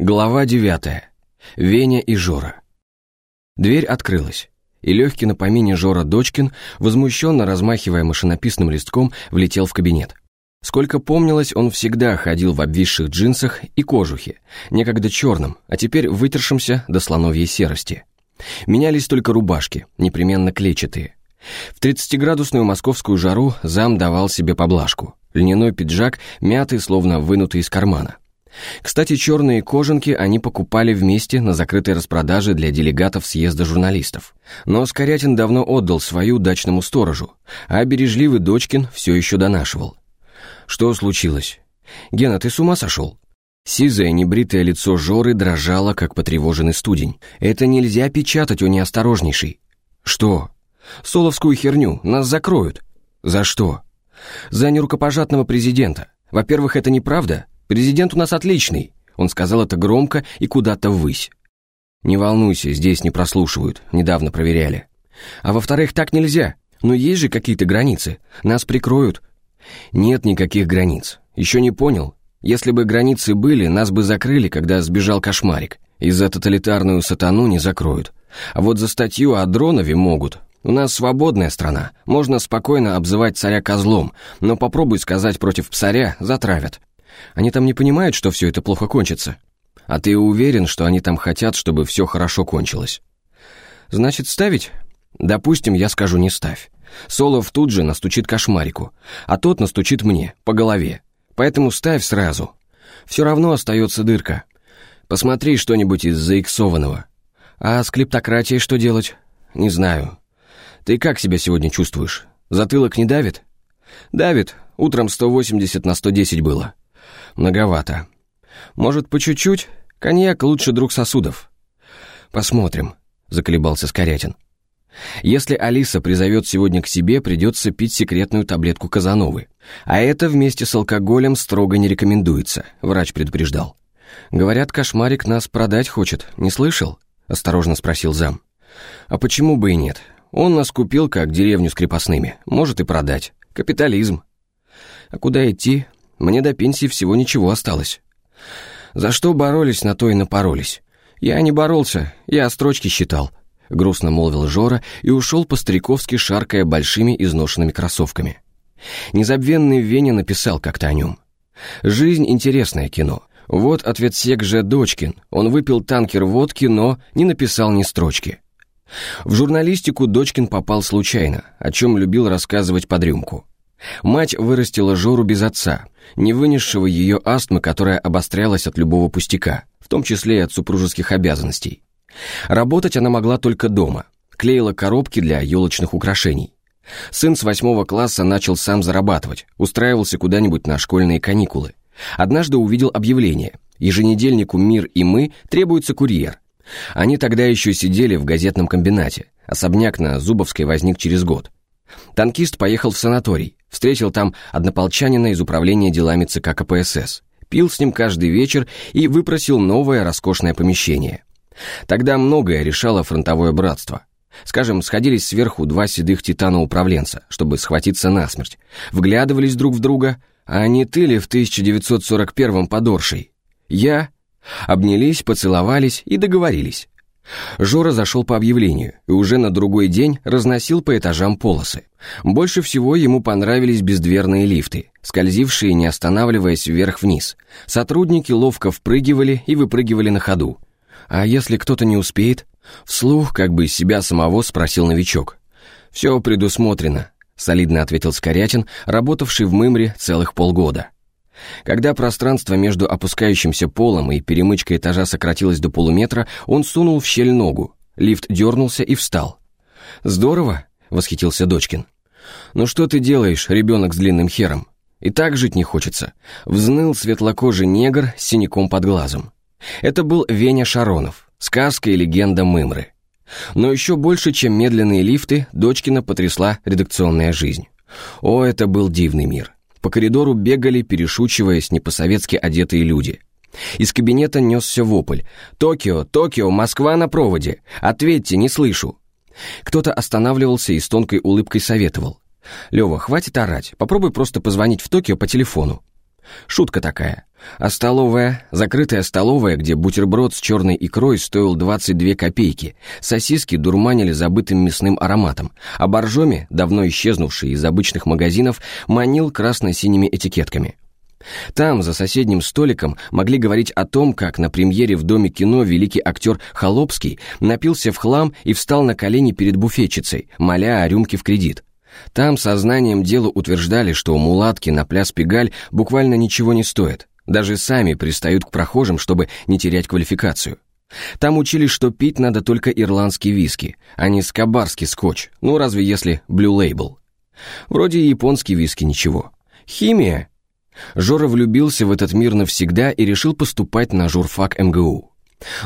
Глава девятая. Веня и Жора. Дверь открылась, и легкий на помине Жора Дочкин, возмущенно размахивая машинописным листком, влетел в кабинет. Сколько помнилось, он всегда ходил в обвисших джинсах и кожухе, некогда черном, а теперь вытершемся до слоновьей серости. Менялись только рубашки, непременно клетчатые. В 30-градусную московскую жару зам давал себе поблажку. Льняной пиджак, мятый, словно вынутый из кармана. Кстати, черные кожанки они покупали вместе на закрытой распродаже для делегатов съезда журналистов. Но Скорятин давно отдал свою дачному сторожу, а бережливый Дочкин все еще донашивал. Что случилось? Гена, ты с ума сошел? Сизое небритое лицо Жоры дрожало, как потревоженный студень. Это нельзя печатать, о неосторожнейший. Что? Соловскую херню, нас закроют. За что? За нерукопожатного президента. Во-первых, это неправда, Президент у нас отличный. Он сказал это громко и куда-то ввысь. Не волнуйся, здесь не прослушивают, недавно проверяли. А во-вторых, так нельзя. Но есть же какие-то границы. Нас прикроют. Нет никаких границ. Еще не понял? Если бы границы были, нас бы закрыли, когда сбежал кошмарик. И за тоталитарную сатану не закроют. А вот за статью о Дронове могут. У нас свободная страна. Можно спокойно обзывать царя козлом, но попробуй сказать против псаря, затравят. Они там не понимают, что все это плохо кончится. А ты уверен, что они там хотят, чтобы все хорошо кончилось? Значит, ставить? Допустим, я скажу не ставь. Солов тут же настучит кошмарику, а тот настучит мне, по голове. Поэтому ставь сразу. Все равно остается дырка. Посмотри что-нибудь из заиксованного. А с клептократией что делать? Не знаю. Ты как себя сегодня чувствуешь? Затылок не давит? Давит. Утром 180 на 110 было. Многовато. Может, по чуть-чуть? Коньяк лучше друг сосудов. Посмотрим, заколебался Скорятин. Если Алиса призовет сегодня к себе, придется пить секретную таблетку Казановы. А это вместе с алкоголем строго не рекомендуется, врач предупреждал. Говорят, кошмарик нас продать хочет, не слышал? Осторожно спросил зам. А почему бы и нет? Он нас купил как деревню с крепостными, может и продать. Капитализм. А куда идти? Мне до пенсии всего ничего осталось. За что боролись, на то и напоролись. Я не боролся, я строчки считал. Грустно молвил Жора и ушел по-стариковски, шаркая большими изношенными кроссовками. Незабвенный Веня написал как-то о нем. «Жизнь — интересное кино. Вот ответ сек же Дочкин. Он выпил танкер водки, но не написал ни строчки». В журналистику Дочкин попал случайно, о чем любил рассказывать под рюмку. Мать вырастила Жору без отца, не вынесшего ее астмы, которая обострялась от любого пустяка, в том числе и от супружеских обязанностей. Работать она могла только дома, клеила коробки для елочных украшений. Сын с восьмого класса начал сам зарабатывать, устраивался куда-нибудь на школьные каникулы. Однажды увидел объявление. Еженедельнику «Мир» и «Мы» требуется курьер. Они тогда еще сидели в газетном комбинате. Особняк на Зубовской возник через год. Танкист поехал в санаторий, встретил там однополчанина из управления делами ЦК КПСС, пил с ним каждый вечер и выпросил новое роскошное помещение. Тогда многое решало фронтовое братство. Скажем, сходились сверху два седых титана-управленца, чтобы схватиться насмерть, вглядывались друг в друга, а не ты ли в 1941-м подоршей? Я? Обнялись, поцеловались и договорились. Жора зашел по объявлению и уже на другой день разносил по этажам полосы. Больше всего ему понравились бездверные лифты, скользившие, не останавливаясь вверх-вниз. Сотрудники ловко впрыгивали и выпрыгивали на ходу. А если кто-то не успеет? Вслух, как бы себя самого, спросил новичок. «Все предусмотрено», — солидно ответил Скорятин, работавший в Мымре целых полгода. Когда пространство между опускающимся полом и перемычкой этажа сократилось до полуметра, он сунул в щель ногу. Лифт дернулся и встал. «Здорово», — восхитился Дочкин. «Ну что ты делаешь, ребенок с длинным хером? И так жить не хочется». Взныл светлокожий негр с синяком под глазом. Это был Веня Шаронов, сказка и легенда Мымры. Но еще больше, чем медленные лифты, Дочкина потрясла редакционная жизнь. О, это был дивный мир. По коридору бегали, перешучиваясь, не по-советски одетые люди. Из кабинета несся вопль. «Токио! Токио! Москва на проводе! Ответьте, не слышу!» Кто-то останавливался и с тонкой улыбкой советовал. «Лева, хватит орать, попробуй просто позвонить в Токио по телефону». Шутка такая. А столовая, закрытая столовая, где бутерброд с черной икрой стоил 22 копейки, сосиски дурманили забытым мясным ароматом, а боржоми, давно исчезнувший из обычных магазинов, манил красно-синими этикетками. Там, за соседним столиком, могли говорить о том, как на премьере в Доме кино великий актер Холопский напился в хлам и встал на колени перед буфетчицей, моля о рюмке в кредит. Там сознанием дела утверждали, что мулатки на пляс Пегаль буквально ничего не стоят, даже сами пристают к прохожим, чтобы не терять квалификацию. Там учили, что пить надо только ирландский виски, а не скобарский скотч, ну разве если Blue Label. Вроде и японский виски ничего. Химия. Жора влюбился в этот мир навсегда и решил поступать на журфак МГУ.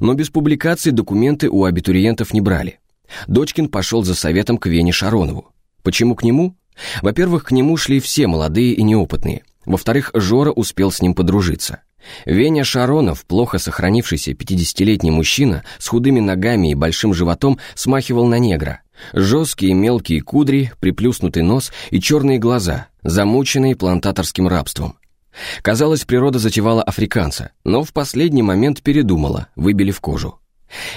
Но без публикаций документы у абитуриентов не брали. Дочкин пошел за советом к Вене Шаронову. Почему к нему? Во-первых, к нему шли все молодые и неопытные. Во-вторых, Жора успел с ним подружиться. Веня Шаронов, плохо сохранившийся 50-летний мужчина с худыми ногами и большим животом, смахивал на негра. Жесткие мелкие кудри, приплюснутый нос и черные глаза, замученные плантаторским рабством. Казалось, природа затевала африканца, но в последний момент передумала, выбили в кожу.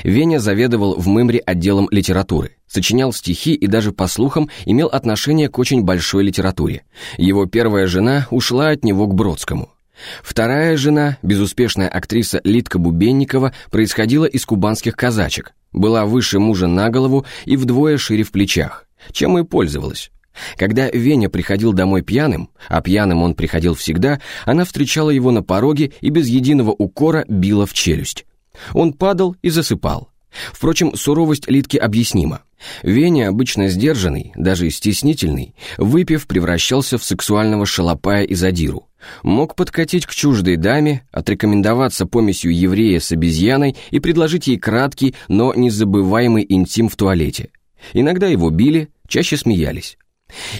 Веня заведовал в Мымре отделом литературы, сочинял стихи и даже, по слухам, имел отношение к очень большой литературе. Его первая жена ушла от него к Бродскому. Вторая жена, безуспешная актриса Литка Бубенникова, происходила из кубанских казачек, была выше мужа на голову и вдвое шире в плечах, чем и пользовалась. Когда Веня приходил домой пьяным, а пьяным он приходил всегда, она встречала его на пороге и без единого укора била в челюсть. Он падал и засыпал. Впрочем, суровость Литки объяснима. Веня, обычно сдержанный, даже стеснительный, выпив, превращался в сексуального шалопая и задиру. Мог подкатить к чуждой даме, отрекомендоваться помесью еврея с обезьяной и предложить ей краткий, но незабываемый интим в туалете. Иногда его били, чаще смеялись.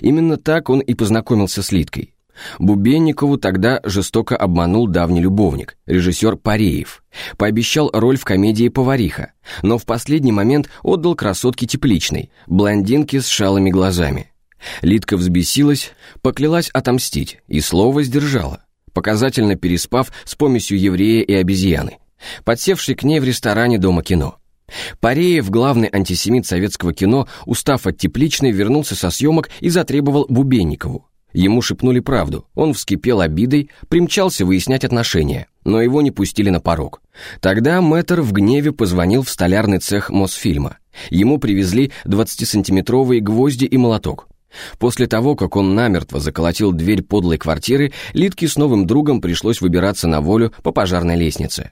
Именно так он и познакомился с Литкой. Бубенникову тогда жестоко обманул давний любовник, режиссер Пареев. Пообещал роль в комедии «Повариха», но в последний момент отдал красотке тепличной, блондинке с шалыми глазами. Лидка взбесилась, поклялась отомстить и слово сдержала, показательно переспав с помесью еврея и обезьяны, подсевший к ней в ресторане Дома кино. Пареев, главный антисемит советского кино, устав от тепличной, вернулся со съемок и затребовал Бубенникову. Ему шепнули правду, он вскипел обидой, примчался выяснять отношения, но его не пустили на порог. Тогда мэтр в гневе позвонил в столярный цех Мосфильма. Ему привезли 20-сантиметровые гвозди и молоток. После того, как он намертво заколотил дверь подлой квартиры, Литке с новым другом пришлось выбираться на волю по пожарной лестнице.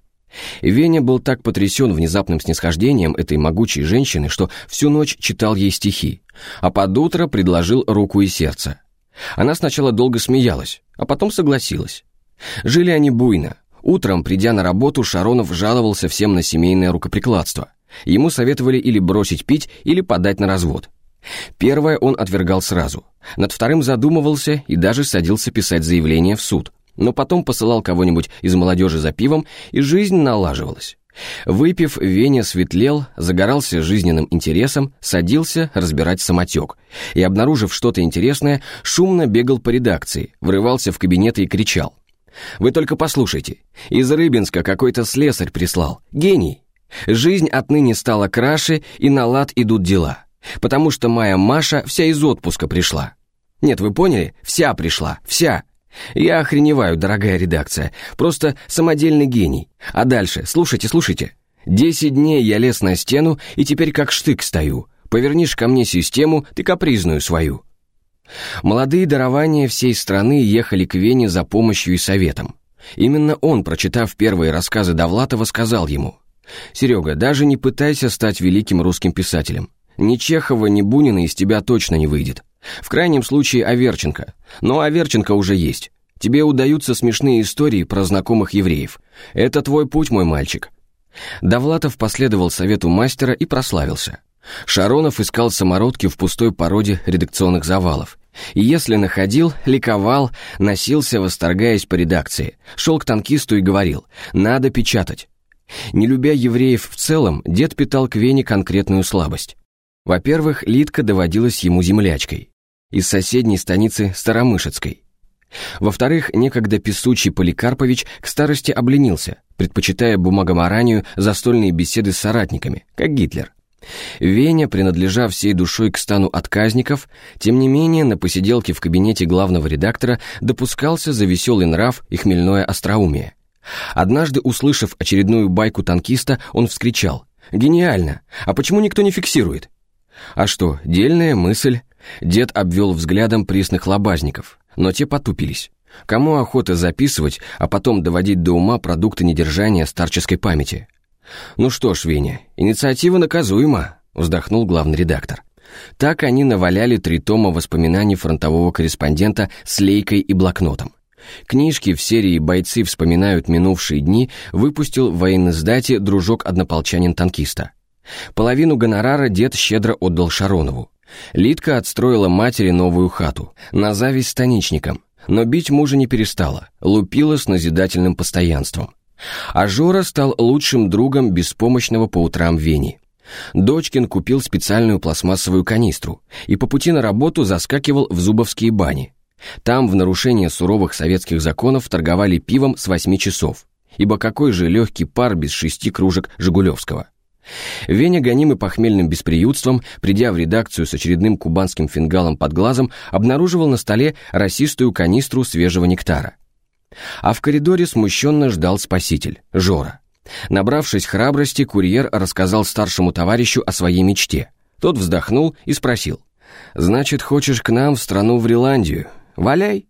Веня был так потрясен внезапным снисхождением этой могучей женщины, что всю ночь читал ей стихи, а под утро предложил руку и сердце. Она сначала долго смеялась, а потом согласилась. Жили они буйно. Утром, придя на работу, Шаронов жаловался всем на семейное рукоприкладство. Ему советовали или бросить пить, или подать на развод. Первое он отвергал сразу. Над вторым задумывался и даже садился писать заявление в суд. Но потом посылал кого-нибудь из молодежи за пивом, и жизнь налаживалась. Выпив, Веня светлел, загорался жизненным интересом, садился разбирать самотек. И, обнаружив что-то интересное, шумно бегал по редакции, врывался в кабинеты и кричал. «Вы только послушайте. Из Рыбинска какой-то слесарь прислал. Гений. Жизнь отныне стала краше, и на лад идут дела. Потому что моя Маша вся из отпуска пришла. Нет, вы поняли? Вся пришла. Вся. Я охреневаю, дорогая редакция. Просто самодельный гений. А дальше, слушайте, слушайте. Десять дней я лез на стену и теперь как штык стою. Повернишь ко мне систему, ты капризную свою. Молодые дарования всей страны ехали к Вене за помощью и советом. Именно он, прочитав первые рассказы Довлатова, сказал ему, «Серега, даже не пытайся стать великим русским писателем. Ни Чехова, ни Бунина из тебя точно не выйдет. В крайнем случае Аверченко. Но Аверченко уже есть. Тебе удаются смешные истории про знакомых евреев. Это твой путь, мой мальчик. Довлатов последовал совету мастера и прославился. Шаронов искал самородки в пустой породе редакционных завалов. И если находил, ликовал, носился, восторгаясь по редакции, шел к танкисту и говорил «надо печатать». Не любя евреев в целом, дед питал к Вене конкретную слабость. Во-первых, Литка доводилась ему землячкой из соседней станицы Старомышецкой. Во-вторых, некогда песучий Поликарпович к старости обленился, предпочитая бумагоморанию застольные беседы с соратниками, как Гитлер. Веня, принадлежа всей душой к стану отказников, тем не менее на посиделке в кабинете главного редактора допускался за веселый нрав и хмельное остроумие. Однажды, услышав очередную байку танкиста, он вскричал «Гениально! А почему никто не фиксирует?» А что, дельная мысль? Дед обвел взглядом пресных лобазников, но те потупились. Кому охота записывать, а потом доводить до ума продукты недержания старческой памяти? «Ну что ж, Веня, инициатива наказуема», — вздохнул главный редактор. Так они наваляли три тома воспоминаний фронтового корреспондента с лейкой и блокнотом. Книжки в серии «Бойцы вспоминают минувшие дни» выпустил в военной сдате дружок-однополчанин-танкиста. Половину гонорара дед щедро отдал Шаронову. Лидка отстроила матери новую хату, на зависть станичникам, но бить мужа не перестала, лупила с назидательным постоянством. А Жора стал лучшим другом беспомощного по утрам Вени. Дочкин купил специальную пластмассовую канистру и по пути на работу заскакивал в Зубовские бани. Там в нарушение суровых советских законов торговали пивом с 8 часов, ибо какой же легкий пар без шести кружек Жигулевского. Веня, гонимый похмельным бесприютством, придя в редакцию с очередным кубанским фингалом под глазом, обнаруживал на столе расистую канистру свежего нектара. А в коридоре смущенно ждал спаситель, Жора. Набравшись храбрости, курьер рассказал старшему товарищу о своей мечте. Тот вздохнул и спросил. «Значит, хочешь к нам в страну в Риландию? Валяй!»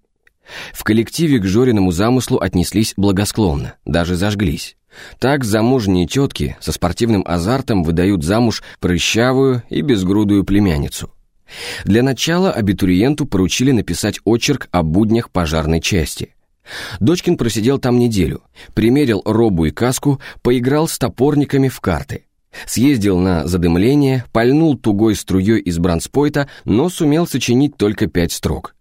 В коллективе к Жориному замыслу отнеслись благосклонно, даже зажглись. Так замужние тетки со спортивным азартом выдают замуж прыщавую и безгрудую племянницу. Для начала абитуриенту поручили написать очерк о буднях пожарной части. Дочкин просидел там неделю, примерил робу и каску, поиграл с топорниками в карты. Съездил на задымление, пальнул тугой струей из бранспойта, но сумел сочинить только пять строк.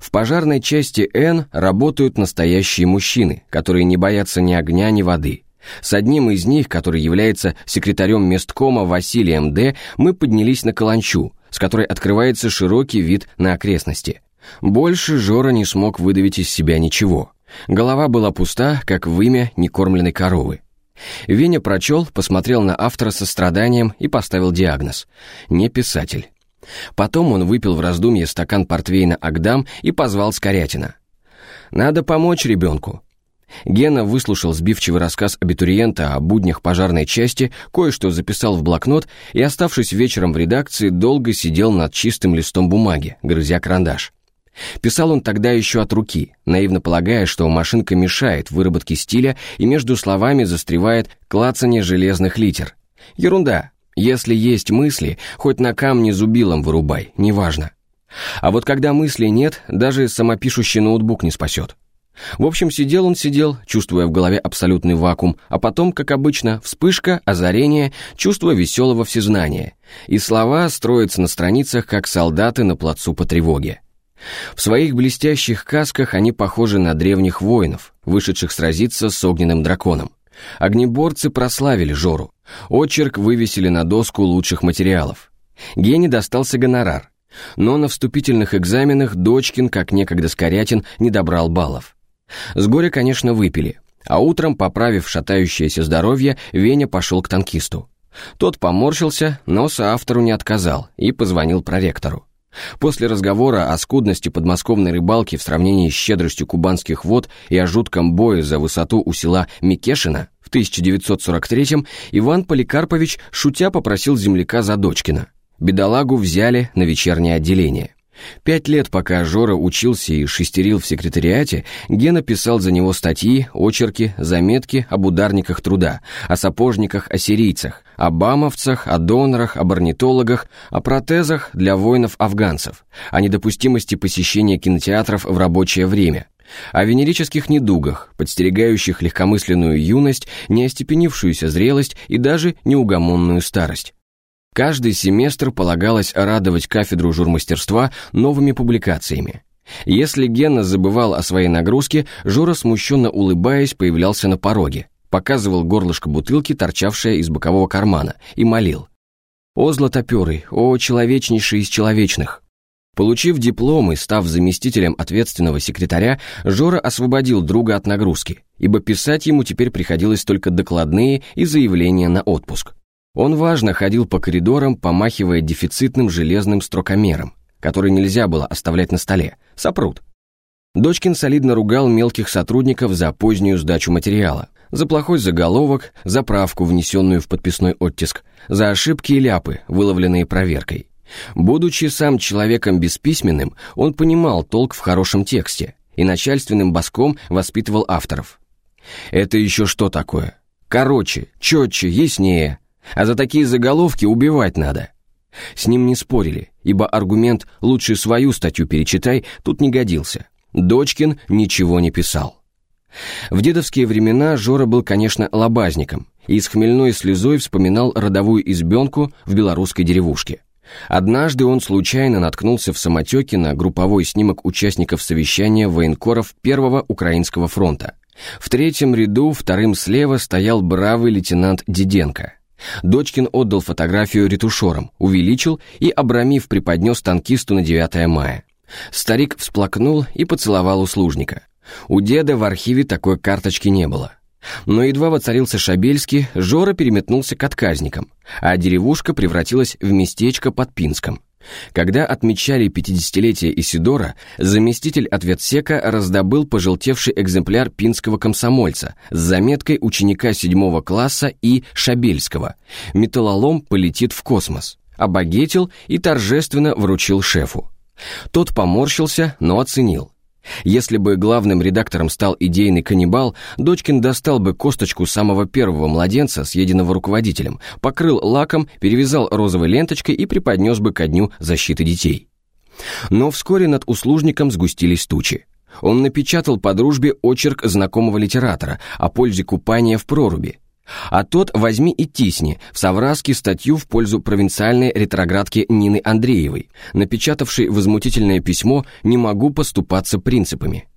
В пожарной части Н работают настоящие мужчины, которые не боятся ни огня, ни воды. С одним из них, который является секретарем месткома Василием Д., мы поднялись на Каланчу, с которой открывается широкий вид на окрестности. Больше Жора не смог выдавить из себя ничего. Голова была пуста, как вымя некормленной коровы. Веня прочел, посмотрел на автора со страданием и поставил диагноз. Не писатель. Потом он выпил в раздумье стакан портвейна Агдам и позвал Скорятина. «Надо помочь ребенку. Гена выслушал сбивчивый рассказ абитуриента о буднях пожарной части, кое-что записал в блокнот и, оставшись вечером в редакции, долго сидел над чистым листом бумаги, грызя карандаш. Писал он тогда еще от руки, наивно полагая, что машинка мешает выработке стиля и между словами застревает клацание железных литер. Ерунда. Если есть мысли, хоть на камне зубилом вырубай, неважно. А вот когда мыслей нет, даже самопишущий ноутбук не спасет. В общем, сидел он сидел, чувствуя в голове абсолютный вакуум, а потом, как обычно, вспышка, озарение, чувство веселого всезнания. И слова строятся на страницах, как солдаты на плацу по тревоге. В своих блестящих касках они похожи на древних воинов, вышедших сразиться с огненным драконом. Огнеборцы прославили Жору. Очерк вывесили на доску лучших материалов. Гене достался гонорар. Но на вступительных экзаменах Дочкин, как некогда Скорятин, не добрал баллов. С горя, конечно, выпили, а утром, поправив шатающееся здоровье, Веня пошел к танкисту. Тот поморщился, но соавтору не отказал и позвонил проректору. После разговора о скудности подмосковной рыбалки в сравнении с щедростью кубанских вод и о жутком бое за высоту у села Микешина в 1943-м Иван Поликарпович, шутя, попросил земляка за Дочкина. Бедолагу взяли на вечернее отделение. Пять лет, пока Жора учился и шестерил в секретариате, Гена писал за него статьи, очерки, заметки об ударниках труда, о сапожниках-ассирийцах, о бамовцах, о донорах, о орнитологах, о протезах для воинов-афганцев, о недопустимости посещения кинотеатров в рабочее время, о венерических недугах, подстерегающих легкомысленную юность, неостепенившуюся зрелость и даже неугомонную старость. Каждый семестр полагалось радовать кафедру журмастерства новыми публикациями. Если Гена забывал о своей нагрузке, Жора, смущенно улыбаясь, появлялся на пороге, показывал горлышко бутылки, торчавшее из бокового кармана, и молил. «О, златоперый, о, человечнейший из человечных!» Получив диплом и став заместителем ответственного секретаря, Жора освободил друга от нагрузки, ибо писать ему теперь приходилось только докладные и заявления на отпуск. Он важно ходил по коридорам, помахивая дефицитным железным строкомером, который нельзя было оставлять на столе, сопрут. Дочкин солидно ругал мелких сотрудников за позднюю сдачу материала, за плохой заголовок, за правку, внесенную в подписной оттиск, за ошибки и ляпы, выловленные проверкой. Будучи сам человеком бесписьменным, он понимал толк в хорошем тексте и начальственным боском воспитывал авторов. Это еще что такое? Короче, четче, яснее. А за такие заголовки убивать надо. С ним не спорили, ибо аргумент «лучше свою статью перечитай» тут не годился. Дочкин ничего не писал. В дедовские времена Жора был, конечно, лобазником и с хмельной слезой вспоминал родовую избенку в белорусской деревушке. Однажды он случайно наткнулся в самотеке на групповой снимок участников совещания военкоров Первого Украинского фронта. В третьем ряду, вторым слева, стоял бравый лейтенант Диденко. Дочкин отдал фотографию ретушерам, увеличил и, обрамив, преподнес танкисту на 9 мая. Старик всплакнул и поцеловал услужника. У деда в архиве такой карточки не было. Но едва воцарился Шабельский, Жора переметнулся к отказникам, а деревушка превратилась в местечко под Пинском. Когда отмечали 50-летие Исидора, заместитель ответсека раздобыл пожелтевший экземпляр пинского комсомольца с заметкой ученика 7 класса и Шабельского «Металлолом полетит в космос», обогетил и торжественно вручил шефу. Тот поморщился, но оценил. Если бы главным редактором стал идейный каннибал, Дочкин достал бы косточку самого первого младенца, съеденного руководителем, покрыл лаком, перевязал розовой ленточкой и преподнес бы ко дню защиты детей. Но вскоре над услужником сгустились тучи. Он напечатал по дружбе очерк знакомого литератора о пользе купания в проруби, а тот возьми и тисни в Савраске статью в пользу провинциальной ретроградки Нины Андреевой, напечатавшей возмутительное письмо «Не могу поступаться принципами».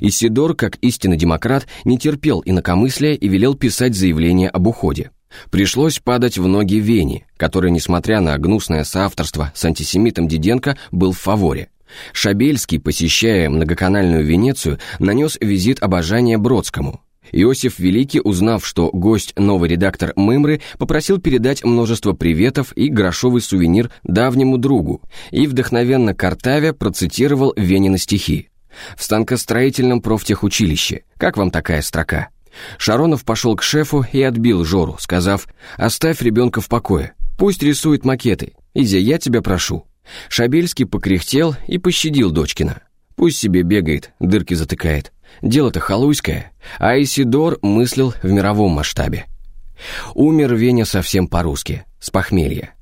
Исидор, как истинный демократ, не терпел инакомыслия и велел писать заявление об уходе. Пришлось падать в ноги Вене, который, несмотря на гнусное соавторство с антисемитом Диденко, был в фаворе. Шабельский, посещая многоканальную Венецию, нанес визит обожания Бродскому – Иосиф Великий, узнав, что гость новый редактор Мымры, попросил передать множество приветов и грошовый сувенир давнему другу, и вдохновенно картавя процитировал Венина стихи. «В станкостроительном профтехучилище. Как вам такая строка?» Шаронов пошел к шефу и отбил Жору, сказав «Оставь ребенка в покое, пусть рисует макеты. Изя, я тебя прошу». Шабельский покряхтел и пощадил Дочкина. Пусть себе бегает, дырки затыкает. Дело-то халуйское, а Исидор мыслил в мировом масштабе. Умер Веня совсем по-русски, с похмелья.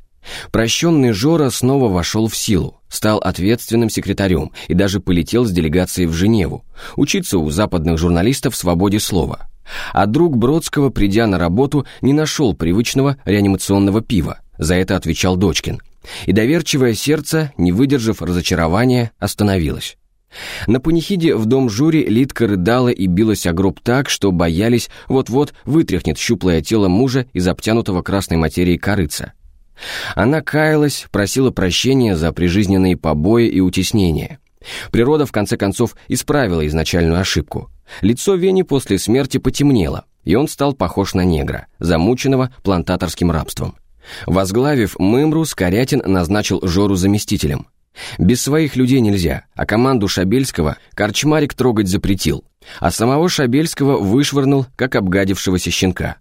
Прощенный Жора снова вошел в силу, стал ответственным секретарем и даже полетел с делегацией в Женеву, учиться у западных журналистов свободе слова. А друг Бродского, придя на работу, не нашел привычного реанимационного пива, за это отвечал Дочкин. И доверчивое сердце, не выдержав разочарования, остановилось. На панихиде в дом Жури Литка рыдала и билась о гроб так, что боялись, вот-вот вытряхнет щуплое тело мужа из обтянутого красной материей корыца. Она каялась, просила прощения за прижизненные побои и утеснения. Природа, в конце концов, исправила изначальную ошибку. Лицо Вени после смерти потемнело, и он стал похож на негра, замученного плантаторским рабством. Возглавив Мымру, Скорятин назначил Жору заместителем – без своих людей нельзя, а команду Шабельского корчмарик трогать запретил, а самого Шабельского вышвырнул, как обгадившегося щенка.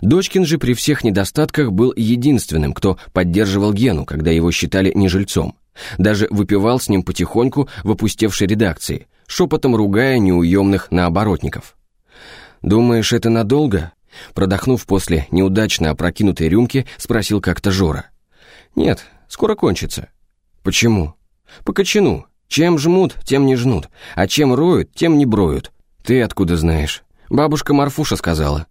Дочкин же при всех недостатках был единственным, кто поддерживал Гену, когда его считали нежильцом. Даже выпивал с ним потихоньку в опустевшей редакции, шепотом ругая неуемных наоборотников. «Думаешь, это надолго?» Продохнув после неудачно опрокинутой рюмки, спросил как-то Жора. «Нет, скоро кончится», Почему? По кочану. Чем жмут, тем не жнут, а чем роют, тем не броют. Ты откуда знаешь? Бабушка Марфуша сказала.